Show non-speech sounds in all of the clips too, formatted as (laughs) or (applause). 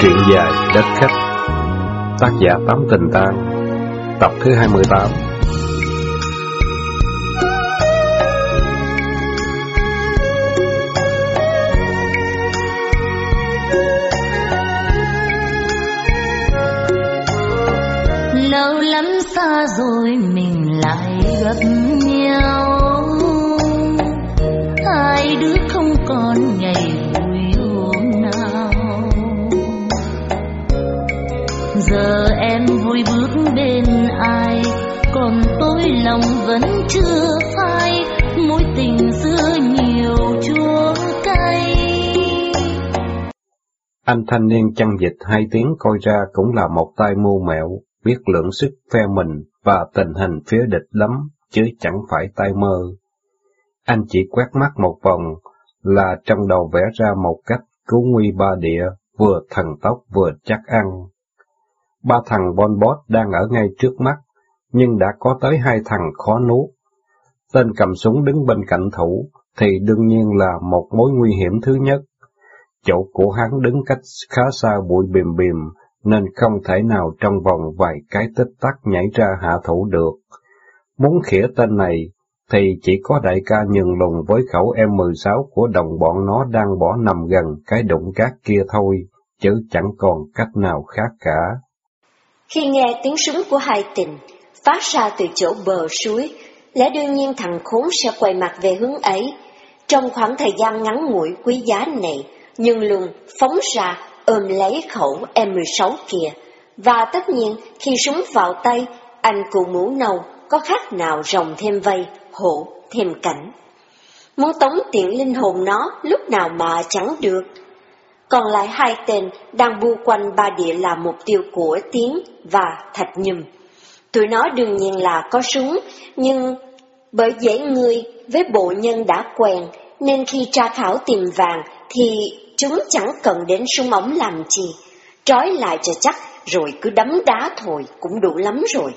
Truyện dài Đất Khách. Tác giả Tám Tình Tan Tập thứ 28 Lâu lắm xa rồi mình lại gặp nhau. Giờ em vui bước bên ai Còn tôi lòng vẫn chưa phai Mối tình xưa nhiều chua cay Anh thanh niên chăn dịch hai tiếng coi ra cũng là một tay mưu mẹo, biết lượng sức phe mình và tình hình phía địch lắm, chứ chẳng phải tay mơ. Anh chỉ quét mắt một vòng là trong đầu vẽ ra một cách cứu nguy ba địa, vừa thần tốc vừa chắc ăn. Ba thằng Bon Bot đang ở ngay trước mắt, nhưng đã có tới hai thằng khó nuốt. Tên cầm súng đứng bên cạnh thủ, thì đương nhiên là một mối nguy hiểm thứ nhất. Chỗ của hắn đứng cách khá xa bụi bìm bìm, nên không thể nào trong vòng vài cái tích tắc nhảy ra hạ thủ được. Muốn khỉa tên này, thì chỉ có đại ca nhường lùng với khẩu M16 của đồng bọn nó đang bỏ nằm gần cái đụng cát kia thôi, chứ chẳng còn cách nào khác cả. Khi nghe tiếng súng của hai tình phát ra từ chỗ bờ suối, lẽ đương nhiên thằng khốn sẽ quay mặt về hướng ấy. Trong khoảng thời gian ngắn ngủi quý giá này, nhưng luôn phóng ra ôm lấy khẩu M16 kia. Và tất nhiên, khi súng vào tay, anh cụ mũ nâu có khác nào rồng thêm vây, hộ thêm cảnh. Muốn tống tiện linh hồn nó lúc nào mà chẳng được. Còn lại hai tên đang bu quanh ba địa là mục tiêu của Tiến và Thạch Nhâm. Tụi nó đương nhiên là có súng, nhưng bởi dễ người với bộ nhân đã quen, nên khi tra khảo tìm vàng thì chúng chẳng cần đến súng ống làm chi. Trói lại cho chắc rồi cứ đấm đá thôi cũng đủ lắm rồi.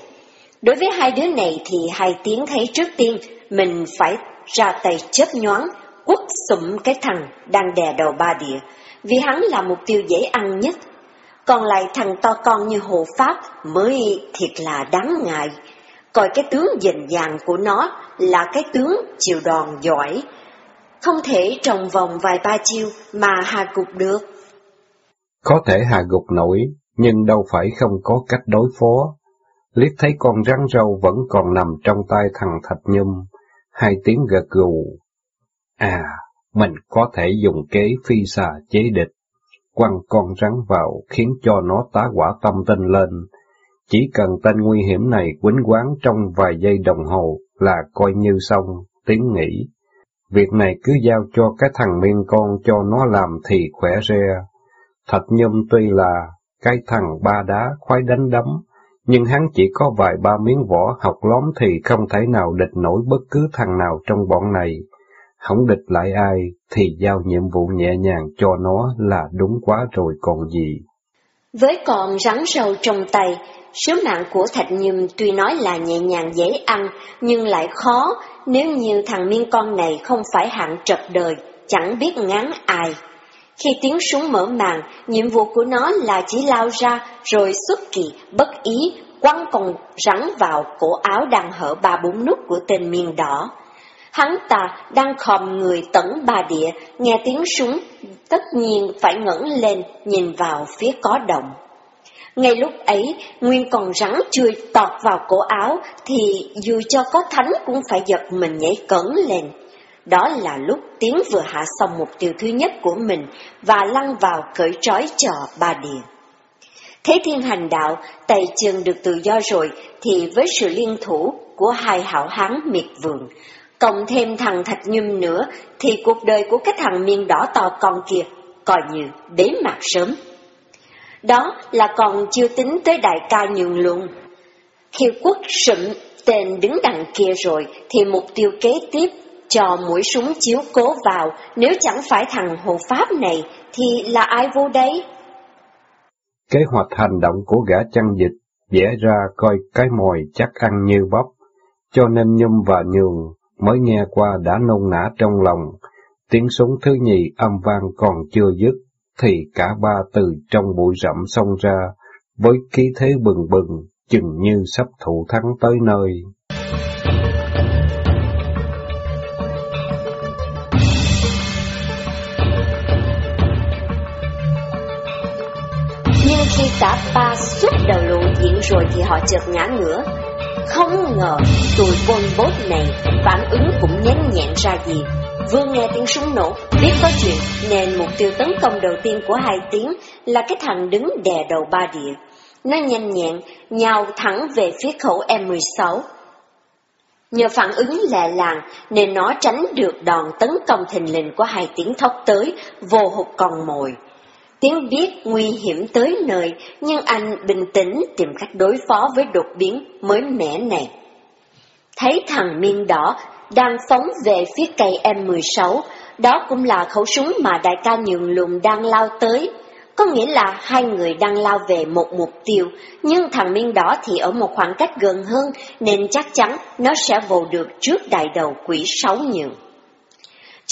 Đối với hai đứa này thì hai tiếng thấy trước tiên mình phải ra tay chớp nhoáng, quất sụm cái thằng đang đè đầu ba địa, vì hắn là mục tiêu dễ ăn nhất. Còn lại thằng to con như Hồ Pháp mới thiệt là đáng ngại. Coi cái tướng dình dàng của nó là cái tướng chịu đòn giỏi. Không thể trong vòng vài ba chiêu mà hạ gục được. Có thể hạ gục nổi, nhưng đâu phải không có cách đối phó. Liếc thấy con rắn râu vẫn còn nằm trong tay thằng Thạch Nhâm, hai tiếng gật gù. À, mình có thể dùng kế phi xà chế địch, quăng con rắn vào khiến cho nó tá quả tâm tinh lên. Chỉ cần tên nguy hiểm này quýnh quán trong vài giây đồng hồ là coi như xong, tiếng nghĩ. Việc này cứ giao cho cái thằng miên con cho nó làm thì khỏe re. Thạch Nhâm tuy là cái thằng ba đá khoái đánh đấm, nhưng hắn chỉ có vài ba miếng vỏ học lóm thì không thể nào địch nổi bất cứ thằng nào trong bọn này. Không địch lại ai, thì giao nhiệm vụ nhẹ nhàng cho nó là đúng quá rồi còn gì. Với con rắn sâu trong tay, sứ mạng của Thạch Nhâm tuy nói là nhẹ nhàng dễ ăn, nhưng lại khó nếu như thằng miên con này không phải hạng trật đời, chẳng biết ngán ai. Khi tiếng súng mở màn, nhiệm vụ của nó là chỉ lao ra rồi xuất kỳ, bất ý, quăng con rắn vào cổ áo đang hở ba bốn nút của tên miên đỏ. Hắn ta đang khom người tẩn bà địa, nghe tiếng súng, tất nhiên phải ngẩng lên nhìn vào phía có động. Ngay lúc ấy, nguyên còn rắn chưa tọt vào cổ áo, thì dù cho có thánh cũng phải giật mình nhảy cẩn lên. Đó là lúc Tiến vừa hạ xong mục tiêu thứ nhất của mình và lăn vào cởi trói trò ba địa. Thế thiên hành đạo, tay chân được tự do rồi, thì với sự liên thủ của hai hảo hán miệt vườn, cộng thêm thằng Thạch Nhâm nữa, thì cuộc đời của cái thằng miên đỏ to con kia coi như bế mạc sớm. Đó là còn chưa tính tới đại ca nhường luôn. Khi quốc sụm tên đứng đằng kia rồi, thì mục tiêu kế tiếp cho mũi súng chiếu cố vào, nếu chẳng phải thằng hộ pháp này, thì là ai vô đấy? Kế hoạch hành động của gã chăn dịch vẽ ra coi cái mồi chắc ăn như bắp, cho nên nhung và Nhường mới nghe qua đã nôn nã trong lòng, tiếng súng thứ nhì âm vang còn chưa dứt, thì cả ba từ trong bụi rậm xông ra, với khí thế bừng bừng, chừng như sắp thủ thắng tới nơi. Nhưng khi cả ba xuất đầu lộ diện rồi thì họ chợt ngã ngửa. Không ngờ tụi quân bốt này phản ứng cũng nhanh nhẹn ra gì. Vừa nghe tiếng súng nổ, biết có chuyện, nên mục tiêu tấn công đầu tiên của hai tiếng là cái thằng đứng đè đầu ba địa. Nó nhanh nhẹn, nhào thẳng về phía khẩu M16. Nhờ phản ứng lẹ làng nên nó tránh được đòn tấn công thình lình của hai tiếng thốc tới, vô hụt con mồi. Tiếng biết nguy hiểm tới nơi, nhưng anh bình tĩnh tìm cách đối phó với đột biến mới mẻ này. Thấy thằng miên đỏ đang phóng về phía cây M16, đó cũng là khẩu súng mà đại ca nhường lùng đang lao tới. Có nghĩa là hai người đang lao về một mục tiêu, nhưng thằng miên đỏ thì ở một khoảng cách gần hơn, nên chắc chắn nó sẽ vồ được trước đại đầu quỷ sáu nhường.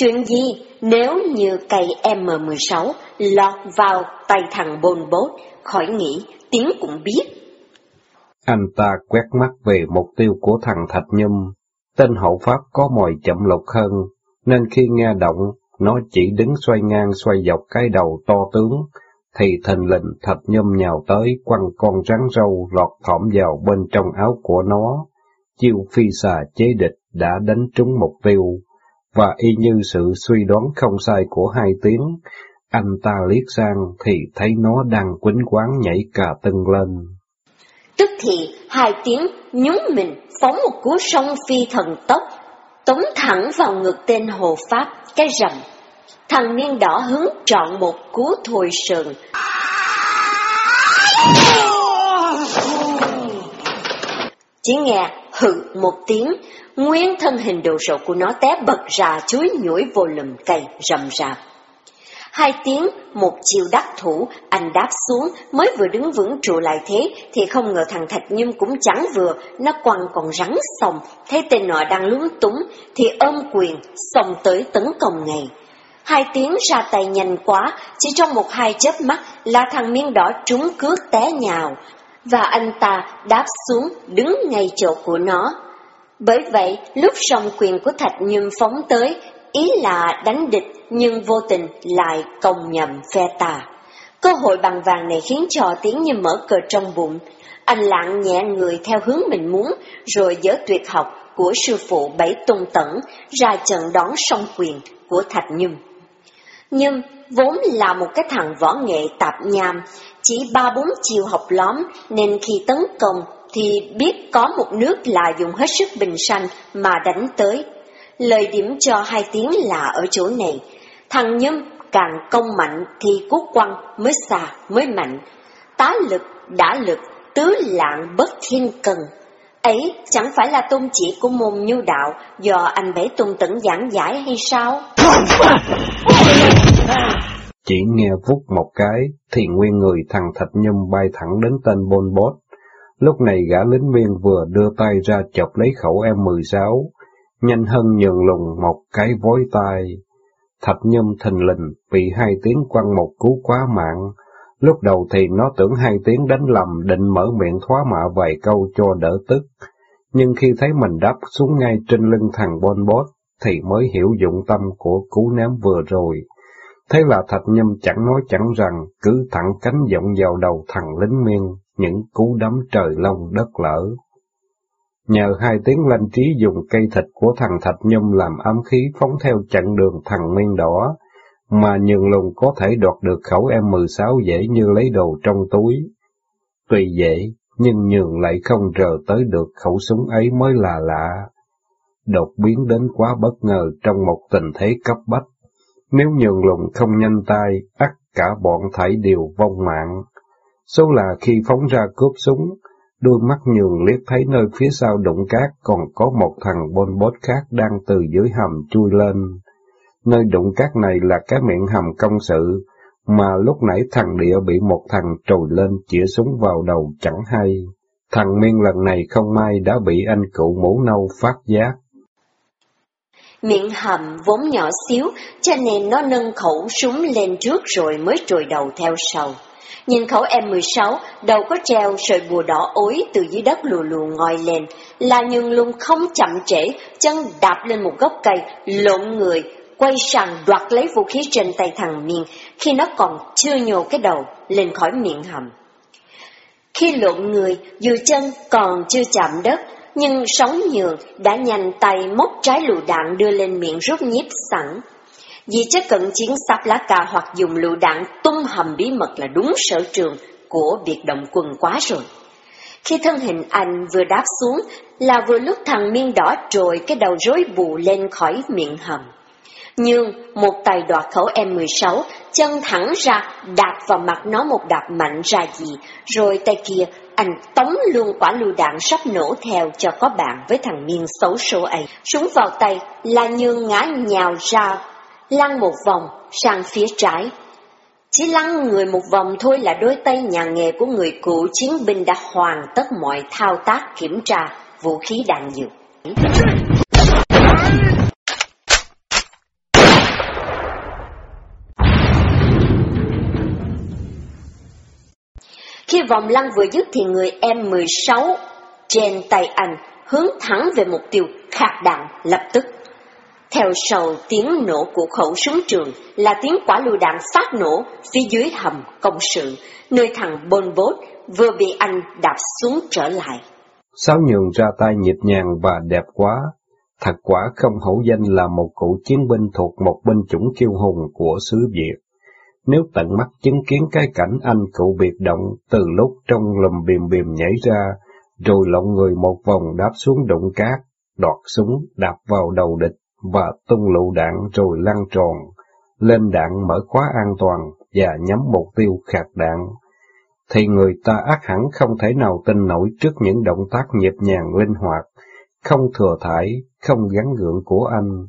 Chuyện gì nếu như cây M16 lọt vào tay thằng bồn bốt, khỏi nghĩ, tiếng cũng biết. Anh ta quét mắt về mục tiêu của thằng Thạch Nhâm. Tên hậu pháp có mồi chậm lục hơn, nên khi nghe động, nó chỉ đứng xoay ngang xoay dọc cái đầu to tướng, thì thình lình Thạch Nhâm nhào tới quăng con rắn râu lọt thỏm vào bên trong áo của nó. Chiêu phi xà chế địch đã đánh trúng mục tiêu, và y như sự suy đoán không sai của hai tiếng, anh ta liếc sang thì thấy nó đang quýnh quán nhảy cả tưng lên. Tức thì hai tiếng nhúng mình phóng một cú sông phi thần tốc, tống thẳng vào ngực tên hồ pháp, cái rầm. Thằng niên đỏ hướng trọn một cú thổi sườn. Chỉ nghe hự một tiếng, nguyên thân hình đồ sộ của nó té bật ra chuối nhũi vô lùm cây rầm rạp. Hai tiếng, một chiều đắc thủ, anh đáp xuống, mới vừa đứng vững trụ lại thế, thì không ngờ thằng Thạch Nhâm cũng chẳng vừa, nó quăng còn rắn xong, thấy tên nọ đang lúng túng, thì ôm quyền, xông tới tấn công ngay. Hai tiếng ra tay nhanh quá, chỉ trong một hai chớp mắt là thằng miên đỏ trúng cước té nhào, và anh ta đáp xuống đứng ngay chỗ của nó. Bởi vậy, lúc song quyền của Thạch Nhâm phóng tới, ý là đánh địch nhưng vô tình lại công nhầm phe tà. Cơ hội bằng vàng này khiến cho tiếng như mở cờ trong bụng. Anh lặng nhẹ người theo hướng mình muốn, rồi dỡ tuyệt học của sư phụ Bảy Tôn Tẩn ra trận đón song quyền của Thạch Nhâm. Nhưng vốn là một cái thằng võ nghệ tạp nham, chỉ ba bốn chiều học lóm nên khi tấn công thì biết có một nước là dùng hết sức bình sanh mà đánh tới. Lời điểm cho hai tiếng là ở chỗ này, thằng nhâm càng công mạnh thì cú quăng mới xà mới mạnh, tá lực đã lực, tứ lạng bất thiên cần. Ấy chẳng phải là tôn chỉ của môn nhu đạo do anh Bảy Tôn Tẩn giảng giải hay sao? (laughs) Chỉ nghe vút một cái, thì nguyên người thằng Thạch Nhâm bay thẳng đến tên Bôn Bốt. Lúc này gã lính viên vừa đưa tay ra chọc lấy khẩu M16, nhanh hơn nhường lùng một cái vối tay. Thạch Nhâm thình lình bị hai tiếng quăng một cú quá mạng. Lúc đầu thì nó tưởng hai tiếng đánh lầm định mở miệng thoá mạ vài câu cho đỡ tức. Nhưng khi thấy mình đáp xuống ngay trên lưng thằng Bon Bốt, thì mới hiểu dụng tâm của cú ném vừa rồi. Thế là Thạch Nhâm chẳng nói chẳng rằng, cứ thẳng cánh giọng vào đầu thằng lính miên, những cú đấm trời lông đất lở. Nhờ hai tiếng lanh trí dùng cây thịt của thằng Thạch Nhâm làm ám khí phóng theo chặn đường thằng miên đỏ, mà nhường lùng có thể đoạt được khẩu M16 dễ như lấy đồ trong túi. Tuy dễ, nhưng nhường lại không rờ tới được khẩu súng ấy mới là lạ. Đột biến đến quá bất ngờ trong một tình thế cấp bách. Nếu nhường lùng không nhanh tay, ắt cả bọn thảy đều vong mạng. Số là khi phóng ra cướp súng, đôi mắt nhường liếc thấy nơi phía sau đụng cát còn có một thằng bôn bốt khác đang từ dưới hầm chui lên. Nơi đụng cát này là cái miệng hầm công sự, mà lúc nãy thằng địa bị một thằng trồi lên chĩa súng vào đầu chẳng hay. Thằng miên lần này không may đã bị anh cụ mũ nâu phát giác. Miệng hầm vốn nhỏ xíu, cho nên nó nâng khẩu súng lên trước rồi mới trồi đầu theo sau. Nhìn khẩu M16, đầu có treo sợi bùa đỏ ối từ dưới đất lù lù ngoi lên, là nhưng luôn không chậm trễ, chân đạp lên một gốc cây, lộn người, quay sang đoạt lấy vũ khí trên tay thằng Miên, khi nó còn chưa nhô cái đầu lên khỏi miệng hầm. Khi lộn người, dù chân còn chưa chạm đất, nhưng sóng nhường đã nhanh tay móc trái lựu đạn đưa lên miệng rút nhíp sẵn. Vì chất cận chiến sắp lá cà hoặc dùng lựu đạn tung hầm bí mật là đúng sở trường của biệt động quân quá rồi. Khi thân hình anh vừa đáp xuống là vừa lúc thằng miên đỏ trồi cái đầu rối bù lên khỏi miệng hầm. Nhưng một tay đoạt khẩu M16, chân thẳng ra, đạp vào mặt nó một đạp mạnh ra gì, rồi tay kia anh tống luôn quả lưu đạn sắp nổ theo cho có bạn với thằng miên xấu số ấy. Súng vào tay là nhương ngã nhào ra, lăn một vòng sang phía trái. Chỉ lăn người một vòng thôi là đôi tay nhà nghề của người cựu chiến binh đã hoàn tất mọi thao tác kiểm tra vũ khí đạn dược. Khi vòng lăn vừa dứt thì người em 16 trên tay anh hướng thẳng về mục tiêu khạc đạn lập tức. Theo sau tiếng nổ của khẩu súng trường là tiếng quả lựu đạn phát nổ phía dưới hầm công sự, nơi thằng Bon Bốt vừa bị anh đạp xuống trở lại. Sáu nhường ra tay nhịp nhàng và đẹp quá, thật quả không hổ danh là một cụ chiến binh thuộc một binh chủng kiêu hùng của xứ Việt. Nếu tận mắt chứng kiến cái cảnh anh cụ biệt động từ lúc trong lùm bìm bìm nhảy ra, rồi lộn người một vòng đáp xuống đụng cát, đọt súng đạp vào đầu địch và tung lựu đạn rồi lăn tròn, lên đạn mở khóa an toàn và nhắm mục tiêu khạc đạn, thì người ta ác hẳn không thể nào tin nổi trước những động tác nhịp nhàng linh hoạt, không thừa thải, không gắn gượng của anh.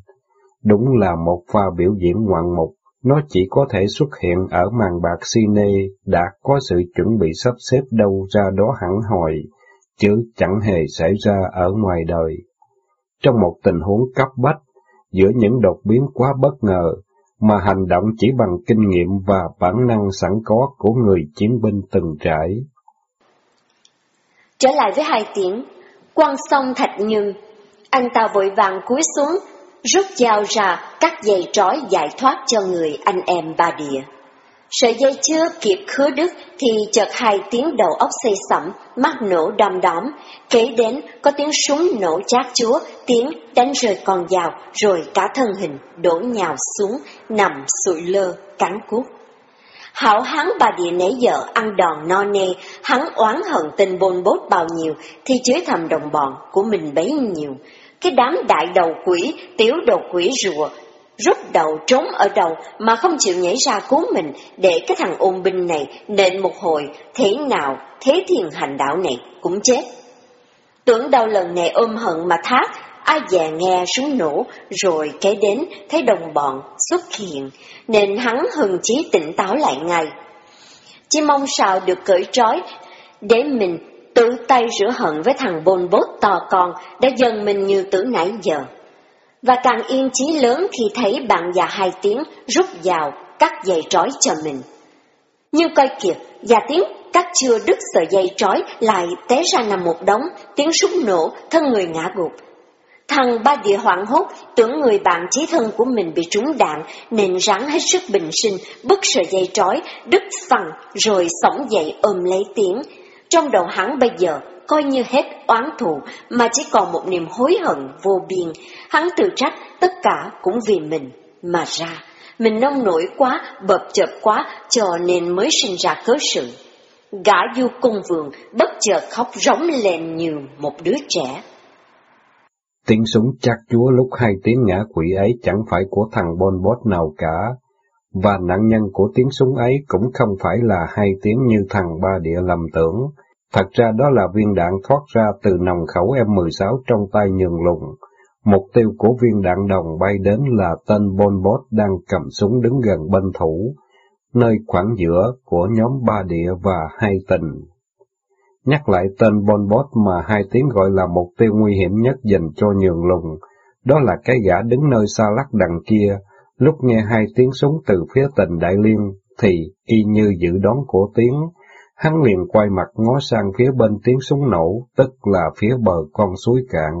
Đúng là một pha biểu diễn ngoạn mục nó chỉ có thể xuất hiện ở màn bạc cine đã có sự chuẩn bị sắp xếp đâu ra đó hẳn hồi, chứ chẳng hề xảy ra ở ngoài đời. Trong một tình huống cấp bách, giữa những đột biến quá bất ngờ, mà hành động chỉ bằng kinh nghiệm và bản năng sẵn có của người chiến binh từng trải. Trở lại với hai tiếng, quăng xong thạch nhung, anh ta vội vàng cúi xuống, rút dao ra, cắt dây trói giải thoát cho người anh em ba địa. Sợi dây chưa kịp khứa đứt thì chợt hai tiếng đầu óc xây sẩm, mắt nổ đom đóm, kế đến có tiếng súng nổ chát chúa, tiếng đánh rơi con dao, rồi cả thân hình đổ nhào xuống, nằm sụi lơ, cắn cút. Hảo hán bà địa nãy giờ ăn đòn no nê, hắn oán hận tình bồn bốt bao nhiêu, thì chứa thầm đồng bọn của mình bấy nhiêu, cái đám đại đầu quỷ, tiểu đầu quỷ rùa, rút đầu trốn ở đầu mà không chịu nhảy ra cứu mình để cái thằng ôn binh này nện một hồi, thế nào thế thiền hành đạo này cũng chết. Tưởng đau lần này ôm hận mà thác, ai dè nghe súng nổ, rồi kế đến thấy đồng bọn xuất hiện, nên hắn hừng chí tỉnh táo lại ngay. Chỉ mong sao được cởi trói, để mình tự tay rửa hận với thằng bồn bốt to con đã dần mình như tử nãy giờ. Và càng yên chí lớn khi thấy bạn già hai tiếng rút vào, cắt dây trói cho mình. Nhưng coi kìa, già tiếng cắt chưa đứt sợi dây trói lại té ra nằm một đống, tiếng súng nổ, thân người ngã gục. Thằng ba địa hoảng hốt, tưởng người bạn chí thân của mình bị trúng đạn, nên ráng hết sức bình sinh, bứt sợi dây trói, đứt phẳng, rồi sổng dậy ôm lấy tiếng, trong đầu hắn bây giờ, coi như hết oán thù, mà chỉ còn một niềm hối hận vô biên. Hắn tự trách tất cả cũng vì mình mà ra. Mình nông nổi quá, bập chợp quá, cho nên mới sinh ra cớ sự. Gã du cung vườn bất chợt khóc rống lên như một đứa trẻ. Tiếng súng chắc chúa lúc hai tiếng ngã quỷ ấy chẳng phải của thằng Bon Bot nào cả, và nạn nhân của tiếng súng ấy cũng không phải là hai tiếng như thằng ba địa lầm tưởng, Thật ra đó là viên đạn thoát ra từ nòng khẩu M16 trong tay nhường lùng. Mục tiêu của viên đạn đồng bay đến là tên Bon Bot đang cầm súng đứng gần bên thủ, nơi khoảng giữa của nhóm ba địa và hai tình. Nhắc lại tên Bon Bot mà hai tiếng gọi là mục tiêu nguy hiểm nhất dành cho nhường lùng, Đó là cái gã đứng nơi xa lắc đằng kia, lúc nghe hai tiếng súng từ phía tình đại liên, thì y như dự đoán của tiếng, hắn liền quay mặt ngó sang phía bên tiếng súng nổ, tức là phía bờ con suối cạn.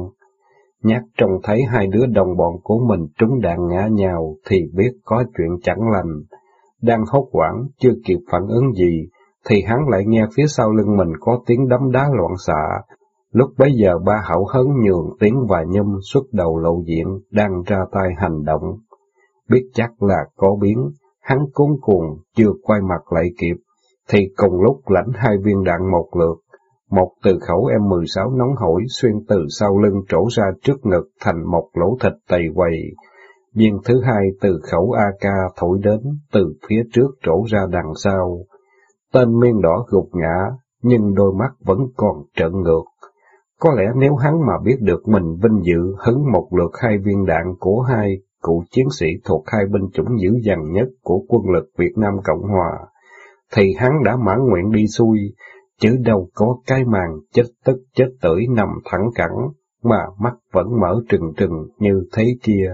Nhát trông thấy hai đứa đồng bọn của mình trúng đạn ngã nhào thì biết có chuyện chẳng lành. Đang hốt quảng, chưa kịp phản ứng gì, thì hắn lại nghe phía sau lưng mình có tiếng đấm đá loạn xạ. Lúc bấy giờ ba hậu hấn nhường tiếng và nhâm xuất đầu lộ diện, đang ra tay hành động. Biết chắc là có biến, hắn cuốn cuồng, chưa quay mặt lại kịp, thì cùng lúc lãnh hai viên đạn một lượt. Một từ khẩu M16 nóng hổi xuyên từ sau lưng trổ ra trước ngực thành một lỗ thịt tầy quầy. Viên thứ hai từ khẩu AK thổi đến, từ phía trước trổ ra đằng sau. Tên miên đỏ gục ngã, nhưng đôi mắt vẫn còn trợn ngược. Có lẽ nếu hắn mà biết được mình vinh dự hứng một lượt hai viên đạn của hai cựu chiến sĩ thuộc hai binh chủng dữ dằn nhất của quân lực Việt Nam Cộng Hòa, thì hắn đã mãn nguyện đi xuôi, chứ đâu có cái màn chết tức chết tưởi nằm thẳng cẳng, mà mắt vẫn mở trừng trừng như thế kia.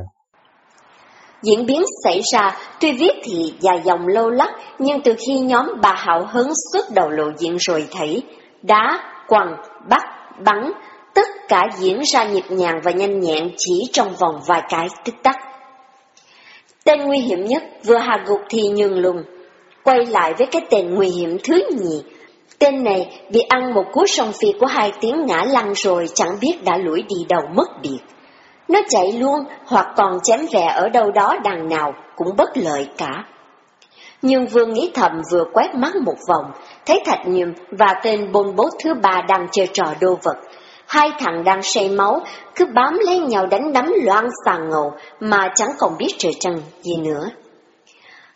Diễn biến xảy ra, tuy viết thì dài dòng lâu lắc, nhưng từ khi nhóm bà Hảo hứng xuất đầu lộ diện rồi thấy, đá, quằn, bắt, bắn, tất cả diễn ra nhịp nhàng và nhanh nhẹn chỉ trong vòng vài cái tích tắc. Tên nguy hiểm nhất vừa hạ gục thì nhường lùng, quay lại với cái tên nguy hiểm thứ nhì. Tên này bị ăn một cú song phi của hai tiếng ngã lăn rồi chẳng biết đã lủi đi đâu mất biệt. Nó chạy luôn hoặc còn chém vẹ ở đâu đó đằng nào cũng bất lợi cả. Nhưng vương nghĩ thầm vừa quét mắt một vòng, thấy Thạch Nhiệm và tên bôn bốt thứ ba đang chơi trò đô vật. Hai thằng đang say máu, cứ bám lấy nhau đánh đấm loan xà ngầu mà chẳng còn biết trời trăng gì nữa.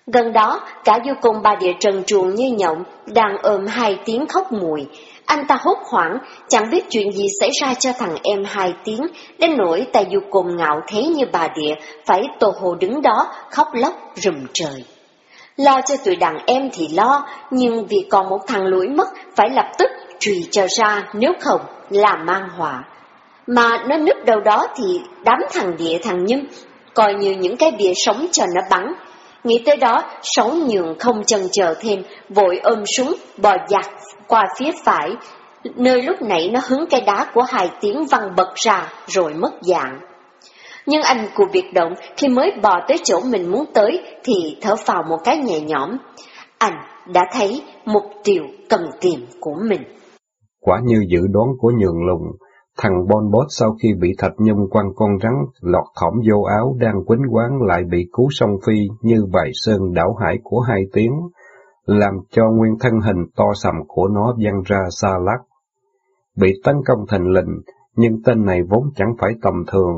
Gần đó, cả du cùng bà địa trần truồng như nhộng, đang ôm hai tiếng khóc mùi. Anh ta hốt hoảng, chẳng biết chuyện gì xảy ra cho thằng em hai tiếng, đến nỗi tay du cùng ngạo thế như bà địa, phải tô hồ đứng đó, khóc lóc rùm trời. Lo cho tụi đàn em thì lo, nhưng vì còn một thằng lũi mất, phải lập tức trùy cho ra, nếu không, là mang họa. Mà nó núp đâu đó thì đám thằng địa thằng nhâm, coi như những cái bìa sống cho nó bắn, Nghĩ tới đó, sáu nhường không chần chờ thêm, vội ôm súng, bò giặt qua phía phải, nơi lúc nãy nó hứng cái đá của hai tiếng văng bật ra, rồi mất dạng. Nhưng anh của biệt động, khi mới bò tới chỗ mình muốn tới, thì thở phào một cái nhẹ nhõm. Anh đã thấy mục tiêu cần tìm của mình. Quả như dự đoán của nhường lùng, Thằng Bon Bot sau khi bị thạch nhung quăng con rắn lọt thỏm vô áo đang quýnh quán lại bị cứu song phi như bài sơn đảo hải của hai tiếng, làm cho nguyên thân hình to sầm của nó văng ra xa lắc. Bị tấn công thành lình, nhưng tên này vốn chẳng phải tầm thường.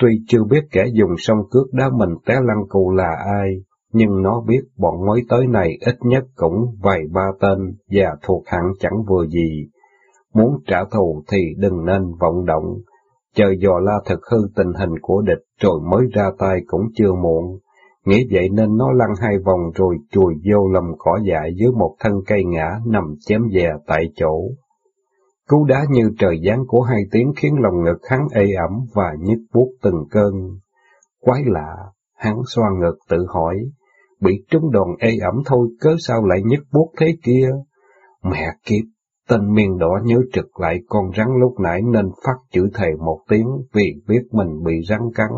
Tuy chưa biết kẻ dùng song cước đá mình té lăn cù là ai, nhưng nó biết bọn mới tới này ít nhất cũng vài ba tên và thuộc hạng chẳng vừa gì Muốn trả thù thì đừng nên vọng động, chờ dò la thực hư tình hình của địch rồi mới ra tay cũng chưa muộn. Nghĩ vậy nên nó lăn hai vòng rồi chùi vô lầm cỏ dại dưới một thân cây ngã nằm chém dè tại chỗ. Cú đá như trời giáng của hai tiếng khiến lòng ngực hắn ê ẩm và nhức buốt từng cơn. Quái lạ, hắn xoa ngực tự hỏi, bị trúng đòn ê ẩm thôi cớ sao lại nhức buốt thế kia? Mẹ kiếp, Tên miền đỏ nhớ trực lại con rắn lúc nãy nên phát chữ thề một tiếng vì biết mình bị rắn cắn.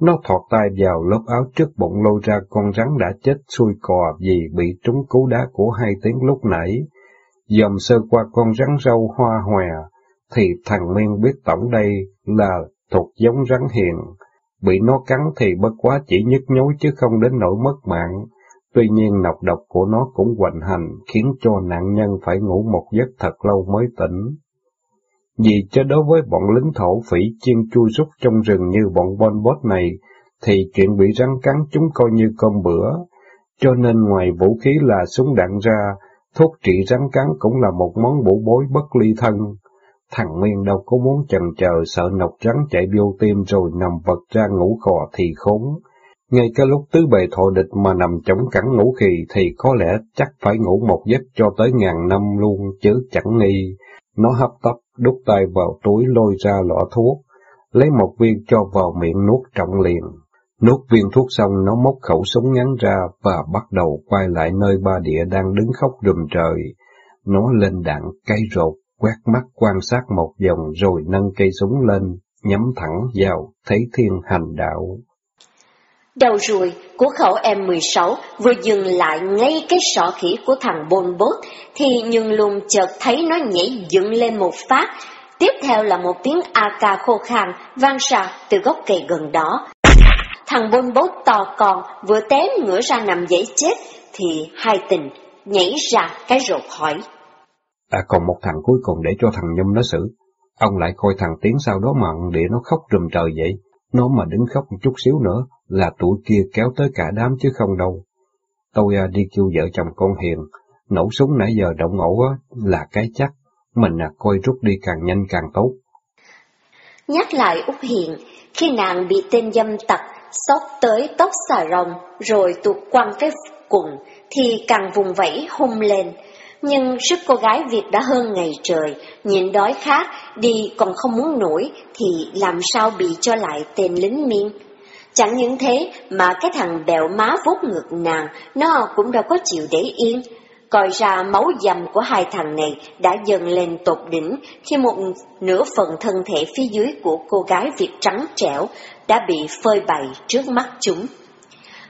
Nó thọt tay vào lớp áo trước bụng lôi ra con rắn đã chết xui cò vì bị trúng cú đá của hai tiếng lúc nãy. Dòm sơ qua con rắn râu hoa hòe, thì thằng Miên biết tổng đây là thuộc giống rắn hiền. Bị nó cắn thì bất quá chỉ nhức nhối chứ không đến nỗi mất mạng. Tuy nhiên nọc độc của nó cũng hoành hành, khiến cho nạn nhân phải ngủ một giấc thật lâu mới tỉnh. Vì cho đối với bọn lính thổ phỉ chiên chui rút trong rừng như bọn bon bot này, thì chuyện bị rắn cắn chúng coi như cơm bữa. Cho nên ngoài vũ khí là súng đạn ra, thuốc trị rắn cắn cũng là một món bổ bối bất ly thân. Thằng nguyên đâu có muốn chần chờ sợ nọc rắn chạy vô tim rồi nằm vật ra ngủ khò thì khốn. Ngay cái lúc tứ bề thọ địch mà nằm chống cẳng ngủ khì thì có lẽ chắc phải ngủ một giấc cho tới ngàn năm luôn chứ chẳng nghi. Nó hấp tấp, đút tay vào túi lôi ra lọ thuốc, lấy một viên cho vào miệng nuốt trọng liền. Nuốt viên thuốc xong nó móc khẩu súng ngắn ra và bắt đầu quay lại nơi ba địa đang đứng khóc rùm trời. Nó lên đạn cây rột, quét mắt quan sát một vòng rồi nâng cây súng lên, nhắm thẳng vào, thấy thiên hành đạo. Đầu rồi, của khẩu M16 vừa dừng lại ngay cái sọ khỉ của thằng Bôn Bốt, thì nhưng lùng chợt thấy nó nhảy dựng lên một phát. Tiếp theo là một tiếng AK khô khan vang xa từ gốc cây gần đó. Thằng Bôn Bốt to con vừa té ngửa ra nằm dãy chết, thì hai tình nhảy ra cái rột hỏi. À còn một thằng cuối cùng để cho thằng Nhâm nó xử. Ông lại coi thằng Tiến sau đó mà để nó khóc rùm trời vậy. Nó mà đứng khóc một chút xíu nữa là tụi kia kéo tới cả đám chứ không đâu. Tôi à, đi kêu vợ chồng con Hiền, nổ súng nãy giờ động ổ là cái chắc, mình à, coi rút đi càng nhanh càng tốt. Nhắc lại Úc Hiền, khi nàng bị tên dâm tặc xốc tới tóc xà rồng rồi tụt quăng cái cùng thì càng vùng vẫy hung lên. Nhưng sức cô gái Việt đã hơn ngày trời, nhịn đói khát, đi còn không muốn nổi, thì làm sao bị cho lại tên lính miên. Chẳng những thế mà cái thằng bèo má vuốt ngược nàng, nó cũng đâu có chịu để yên. Coi ra máu dầm của hai thằng này đã dần lên tột đỉnh khi một nửa phần thân thể phía dưới của cô gái Việt trắng trẻo đã bị phơi bày trước mắt chúng.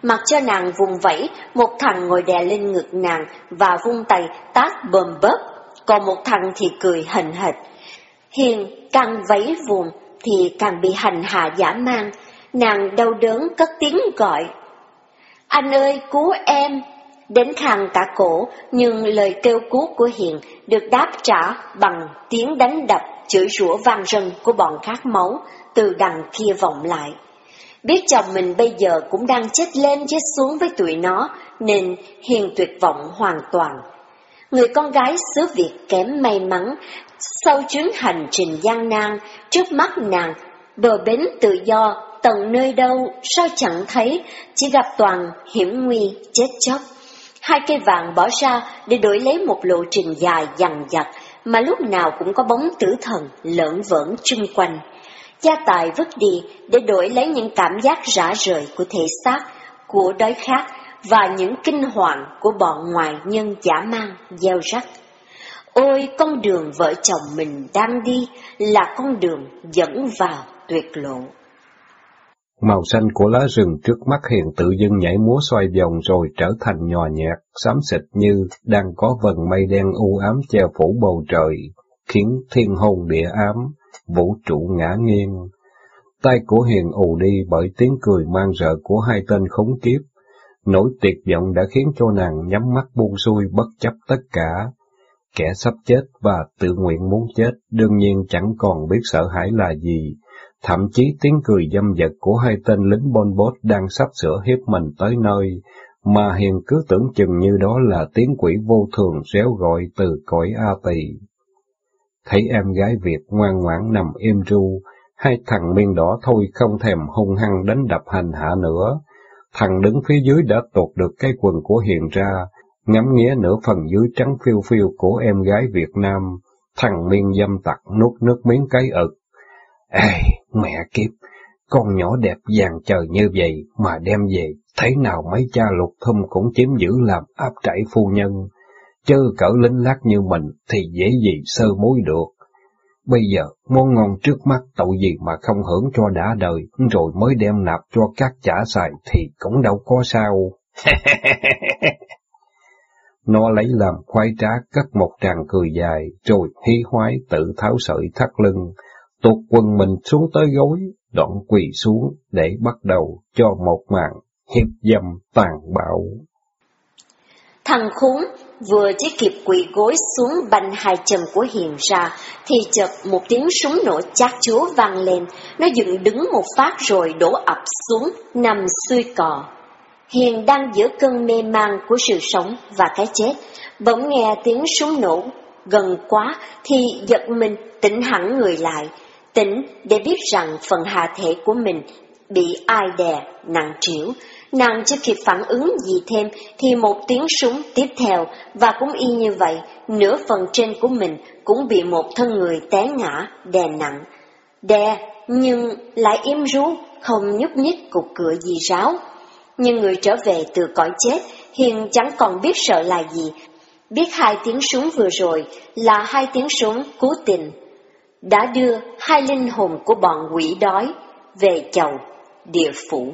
Mặc cho nàng vùng vẫy, một thằng ngồi đè lên ngực nàng và vung tay tát bơm bớp, còn một thằng thì cười hình hệt. Hiền càng vẫy vùng thì càng bị hành hạ giả mang, nàng đau đớn cất tiếng gọi. Anh ơi, cứu em! Đến khang cả cổ, nhưng lời kêu cứu của Hiền được đáp trả bằng tiếng đánh đập, chửi rủa vang rần của bọn khát máu từ đằng kia vọng lại. Biết chồng mình bây giờ cũng đang chết lên chết xuống với tụi nó, nên Hiền tuyệt vọng hoàn toàn. Người con gái xứ Việt kém may mắn, sau chuyến hành trình gian nan, trước mắt nàng, bờ bến tự do, tận nơi đâu, sao chẳng thấy, chỉ gặp toàn hiểm nguy, chết chóc. Hai cây vàng bỏ ra để đổi lấy một lộ trình dài dằn dặt, mà lúc nào cũng có bóng tử thần lợn vỡn chung quanh gia tài vứt đi để đổi lấy những cảm giác rã rời của thể xác, của đói khát và những kinh hoàng của bọn ngoại nhân giả mang, gieo rắc. Ôi, con đường vợ chồng mình đang đi là con đường dẫn vào tuyệt lộ. Màu xanh của lá rừng trước mắt hiện tự dưng nhảy múa xoay vòng rồi trở thành nhòa nhạt, xám xịt như đang có vần mây đen u ám che phủ bầu trời, khiến thiên hồn địa ám, vũ trụ ngã nghiêng. Tay của Hiền ù đi bởi tiếng cười mang rợ của hai tên khốn kiếp. Nỗi tuyệt vọng đã khiến cho nàng nhắm mắt buông xuôi bất chấp tất cả. Kẻ sắp chết và tự nguyện muốn chết đương nhiên chẳng còn biết sợ hãi là gì. Thậm chí tiếng cười dâm dật của hai tên lính bon bốt đang sắp sửa hiếp mình tới nơi, mà Hiền cứ tưởng chừng như đó là tiếng quỷ vô thường réo gọi từ cõi A Tỳ. Thấy em gái Việt ngoan ngoãn nằm im ru, hai thằng miên đỏ thôi không thèm hung hăng đánh đập hành hạ nữa. Thằng đứng phía dưới đã tột được cái quần của Hiền ra, ngắm nghía nửa phần dưới trắng phiêu phiêu của em gái Việt Nam. Thằng miên dâm tặc nuốt nước miếng cái ực. Ê, mẹ kiếp, con nhỏ đẹp vàng trời như vậy mà đem về, thấy nào mấy cha lục thâm cũng chiếm giữ làm áp trải phu nhân chớ cỡ lính lát như mình thì dễ gì sơ mối được. Bây giờ, món ngon trước mắt tội gì mà không hưởng cho đã đời, rồi mới đem nạp cho các trả xài thì cũng đâu có sao. (laughs) Nó lấy làm khoái trá cất một tràng cười dài, rồi hí hoái tự tháo sợi thắt lưng, tuột quần mình xuống tới gối, đoạn quỳ xuống để bắt đầu cho một màn hiệp dâm tàn bạo. Thằng khốn vừa chỉ kịp quỳ gối xuống banh hai chân của Hiền ra, thì chợt một tiếng súng nổ chát chúa vang lên, nó dựng đứng một phát rồi đổ ập xuống, nằm xuôi cò. Hiền đang giữa cơn mê man của sự sống và cái chết, bỗng nghe tiếng súng nổ gần quá thì giật mình tỉnh hẳn người lại, tỉnh để biết rằng phần hạ thể của mình bị ai đè nặng trĩu, Nàng chưa kịp phản ứng gì thêm thì một tiếng súng tiếp theo và cũng y như vậy, nửa phần trên của mình cũng bị một thân người té ngã, đè nặng. Đè nhưng lại im ru, không nhúc nhích cục cửa gì ráo. Nhưng người trở về từ cõi chết, Hiền chẳng còn biết sợ là gì, biết hai tiếng súng vừa rồi là hai tiếng súng cứu tình, đã đưa hai linh hồn của bọn quỷ đói về chầu địa phủ.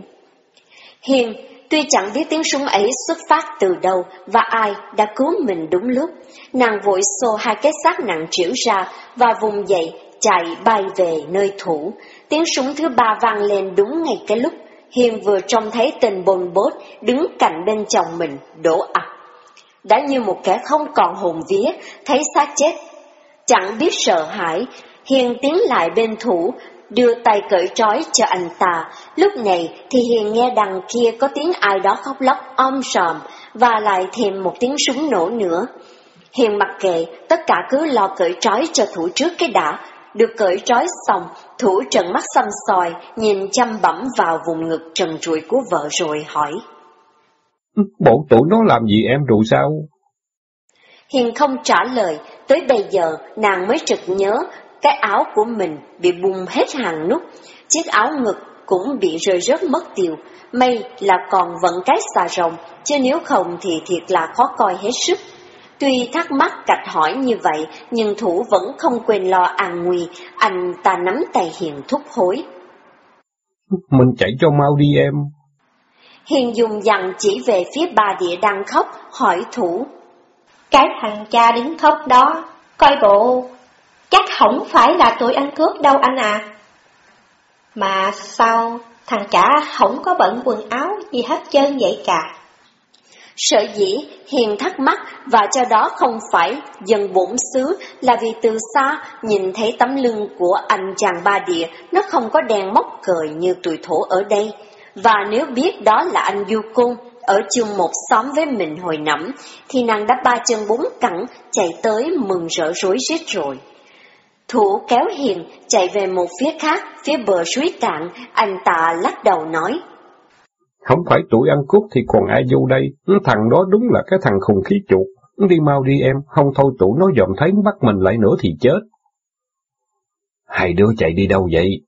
Hiền tuy chẳng biết tiếng súng ấy xuất phát từ đâu và ai đã cứu mình đúng lúc, nàng vội xô hai cái xác nặng trĩu ra và vùng dậy chạy bay về nơi thủ. Tiếng súng thứ ba vang lên đúng ngay cái lúc Hiền vừa trông thấy tên bồn bốt đứng cạnh bên chồng mình đổ ập. Đã như một kẻ không còn hồn vía, thấy xác chết. Chẳng biết sợ hãi, Hiền tiến lại bên thủ, đưa tay cởi trói cho anh ta. Lúc này thì Hiền nghe đằng kia có tiếng ai đó khóc lóc om sòm, và lại thêm một tiếng súng nổ nữa. Hiền mặc kệ, tất cả cứ lo cởi trói cho thủ trước cái đã, được cởi trói xong, thủ trần mắt xăm soi, nhìn chăm bẩm vào vùng ngực trần trụi của vợ rồi hỏi. Bộ tụi nó làm gì em rồi sao? Hiền không trả lời, tới bây giờ nàng mới trực nhớ cái áo của mình bị bung hết hàng nút, chiếc áo ngực cũng bị rơi rớt mất tiêu, may là còn vẫn cái xà rồng, chứ nếu không thì thiệt là khó coi hết sức. Tuy thắc mắc cạch hỏi như vậy, nhưng thủ vẫn không quên lo an nguy, anh ta nắm tay Hiền thúc hối. Mình chạy cho mau đi em. Hiền dùng dằn chỉ về phía bà địa đang khóc, hỏi thủ. Cái thằng cha đứng khóc đó, coi bộ, chắc không phải là tôi ăn cướp đâu anh à. Mà sao thằng cả không có bận quần áo gì hết trơn vậy cả? sợ dĩ Hiền thắc mắc và cho đó không phải dân bổn xứ là vì từ xa nhìn thấy tấm lưng của anh chàng ba địa, nó không có đèn móc cười như tuổi thổ ở đây. Và nếu biết đó là anh Du Cung ở chung một xóm với mình hồi nẫm, thì nàng đã ba chân bốn cẳng chạy tới mừng rỡ rối rít rồi. Thủ kéo Hiền chạy về một phía khác, phía bờ suối cạn, anh ta lắc đầu nói. Không phải tụi ăn cướp thì còn ai vô đây, thằng đó đúng là cái thằng khùng khí chuột. Đi mau đi em, không thôi tụi nó dòm thấy bắt mình lại nữa thì chết. Hai đứa chạy đi đâu vậy?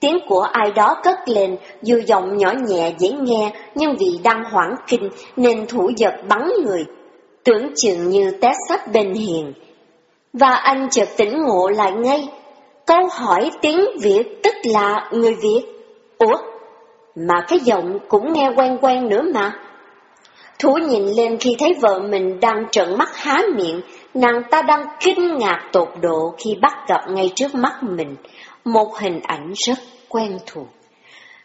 Tiếng của ai đó cất lên, dù giọng nhỏ nhẹ dễ nghe, nhưng vì đang hoảng kinh nên thủ giật bắn người, tưởng chừng như té sắp bên hiền. Và anh chợt tỉnh ngộ lại ngay, Câu hỏi tiếng Việt tức là người Việt. Ủa? Mà cái giọng cũng nghe quen quen nữa mà. Thú nhìn lên khi thấy vợ mình đang trợn mắt há miệng, nàng ta đang kinh ngạc tột độ khi bắt gặp ngay trước mắt mình một hình ảnh rất quen thuộc.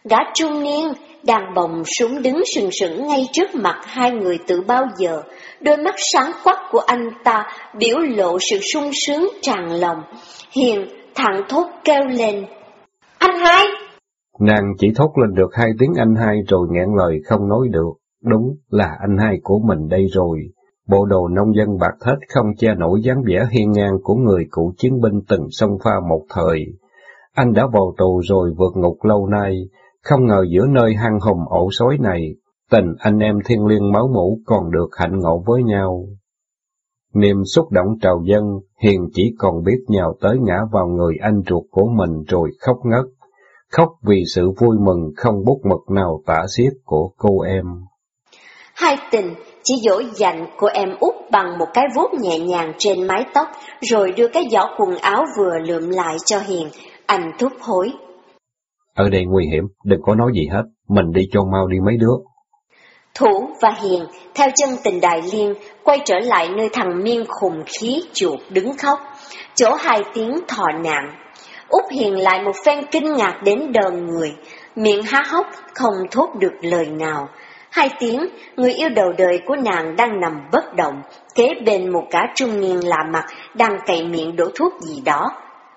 Gã trung niên đang bồng súng đứng sừng sững ngay trước mặt hai người từ bao giờ, đôi mắt sáng quắc của anh ta biểu lộ sự sung sướng tràn lòng. Hiền thẳng thốt kêu lên. Anh hai! Nàng chỉ thốt lên được hai tiếng anh hai rồi nghẹn lời không nói được. Đúng là anh hai của mình đây rồi. Bộ đồ nông dân bạc hết không che nổi dáng vẻ hiên ngang của người cựu chiến binh từng sông pha một thời. Anh đã vào tù rồi vượt ngục lâu nay, không ngờ giữa nơi hăng hùng ổ sói này, tình anh em thiên liêng máu mủ còn được hạnh ngộ với nhau. Niềm xúc động trào dân, Hiền chỉ còn biết nhào tới ngã vào người anh ruột của mình rồi khóc ngất. Khóc vì sự vui mừng không bút mực nào tả xiết của cô em. Hai tình chỉ dỗ dành cô em út bằng một cái vuốt nhẹ nhàng trên mái tóc, rồi đưa cái giỏ quần áo vừa lượm lại cho Hiền. Anh thúc hối. Ở đây nguy hiểm, đừng có nói gì hết, mình đi cho mau đi mấy đứa. Thủ và Hiền theo chân tình đại liên quay trở lại nơi thằng miên khùng khí chuột đứng khóc, chỗ hai tiếng thọ nạn. Út Hiền lại một phen kinh ngạc đến đờn người, miệng há hốc không thốt được lời nào. Hai tiếng, người yêu đầu đời của nàng đang nằm bất động, kế bên một cả trung niên lạ mặt đang cậy miệng đổ thuốc gì đó.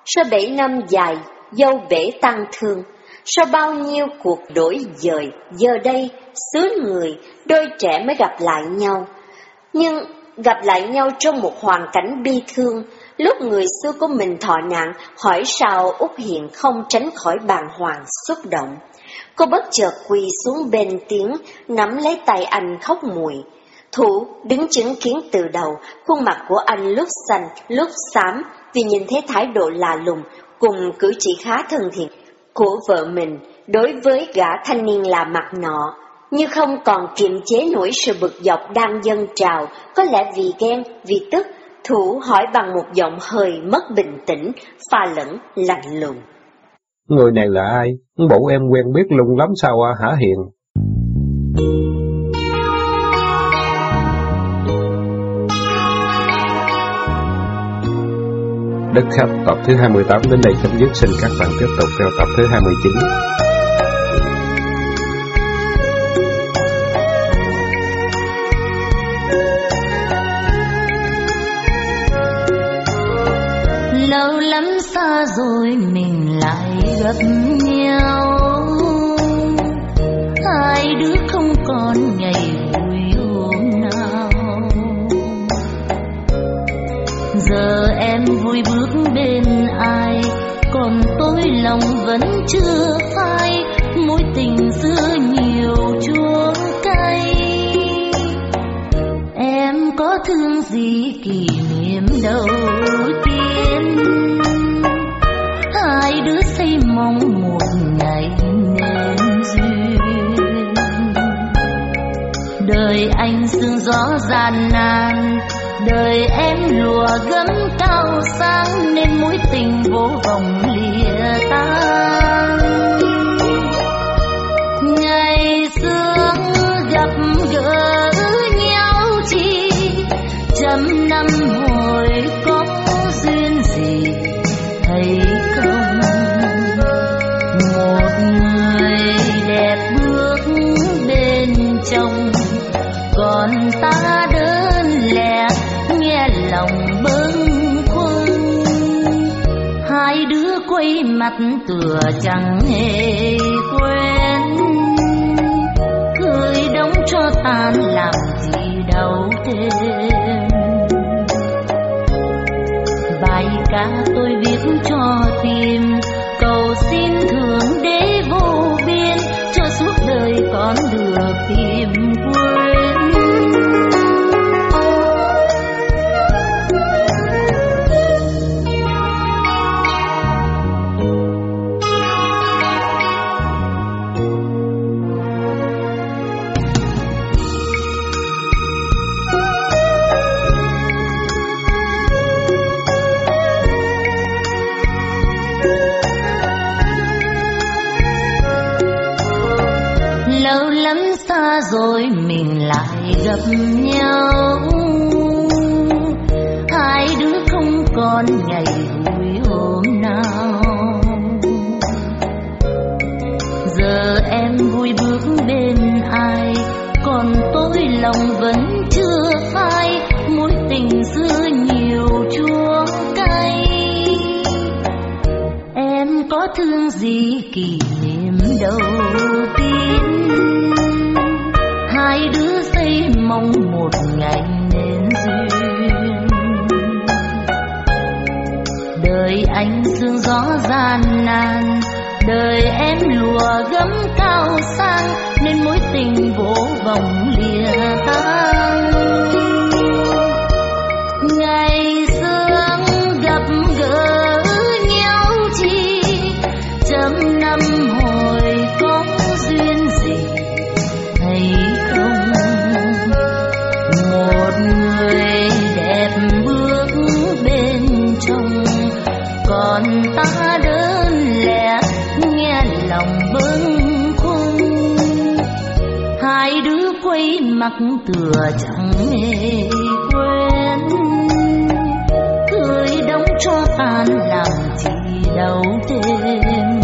Sau bảy năm dài, dâu bể tăng thương, sau bao nhiêu cuộc đổi dời, giờ đây, xứ người, đôi trẻ mới gặp lại nhau. Nhưng gặp lại nhau trong một hoàn cảnh bi thương, lúc người xưa của mình thọ nạn, hỏi sao Úc hiện không tránh khỏi bàng hoàng xúc động. Cô bất chợt quỳ xuống bên tiếng, nắm lấy tay anh khóc mùi. Thủ đứng chứng kiến từ đầu, khuôn mặt của anh lúc xanh, lúc xám, vì nhìn thấy thái độ lạ lùng, cùng cử chỉ khá thân thiện của vợ mình đối với gã thanh niên là mặt nọ, như không còn kiềm chế nổi sự bực dọc đang dâng trào, có lẽ vì ghen, vì tức, thủ hỏi bằng một giọng hơi mất bình tĩnh, pha lẫn, lạnh lùng. Người này là ai? Bộ em quen biết lung lắm sao à, hả Hiền? Đức khách tập thứ 28 đến đây chấm dứt. Xin các bạn tiếp tục theo tập thứ 29. Lâu lắm xa rồi mình lại gặp lòng vẫn chưa phai, Mối tình xưa nhiều chua cay. Em có thương gì kỷ niệm đầu tiên? Hai đứa xây mong một ngày nên duyên. Đời anh sương gió gian nan, đời em lùa gấm cao sang nên mối tình vô vọng ngày xưa gặp gỡ nhau chi trăm năm quay cửa tựa chẳng hề quên, cười đóng cho tan làm gì đau thêm. Bài ca tôi viết cho tim cầu xin thượng đế rồi mình lại gặp nhau. Hai đứa không còn ngày vui hôm nào. Giờ em vui bước bên ai, còn tôi lòng vẫn chưa phai. Mối tình xưa nhiều chua cay. Em có thương gì kỷ niệm đâu? Sương gió gian nan. Đời em lùa gấm cao sang, nên mối tình vỗ vòng lìa tan. Tựa chẳng hề quên. Cười đóng cho tan làm gì đau thêm.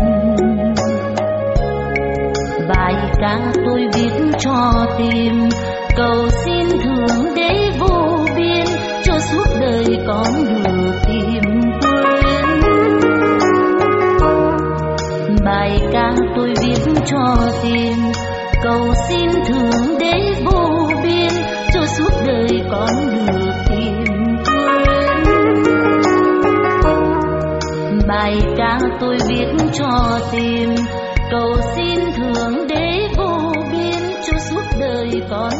Bài ca tôi viết cho tim cầu xin thương đế vô biên, cho suốt đời con được tìm quên. Bài ca tôi viết cho tim cầu xin thương đế vô con được tìm quên bài ca tôi viết cho tim cầu xin thượng đế vô biên cho suốt đời con